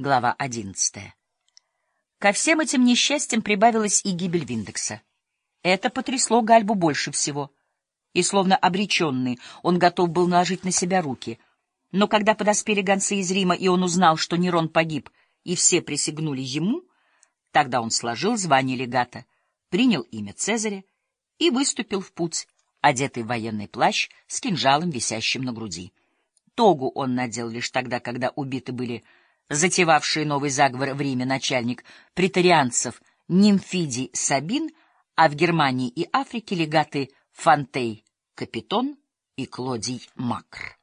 Глава одиннадцатая. Ко всем этим несчастьям прибавилась и гибель Виндекса. Это потрясло Гальбу больше всего. И, словно обреченный, он готов был наложить на себя руки. Но когда подоспели гонцы из Рима, и он узнал, что Нерон погиб, и все присягнули ему, тогда он сложил звание легата, принял имя Цезаря и выступил в путь, одетый в военный плащ с кинжалом, висящим на груди. Тогу он надел лишь тогда, когда убиты были затевавшие новый заговор в Риме начальник претарианцев Нимфидий Сабин, а в Германии и Африке легаты Фонтей Капитон и Клодий Макр.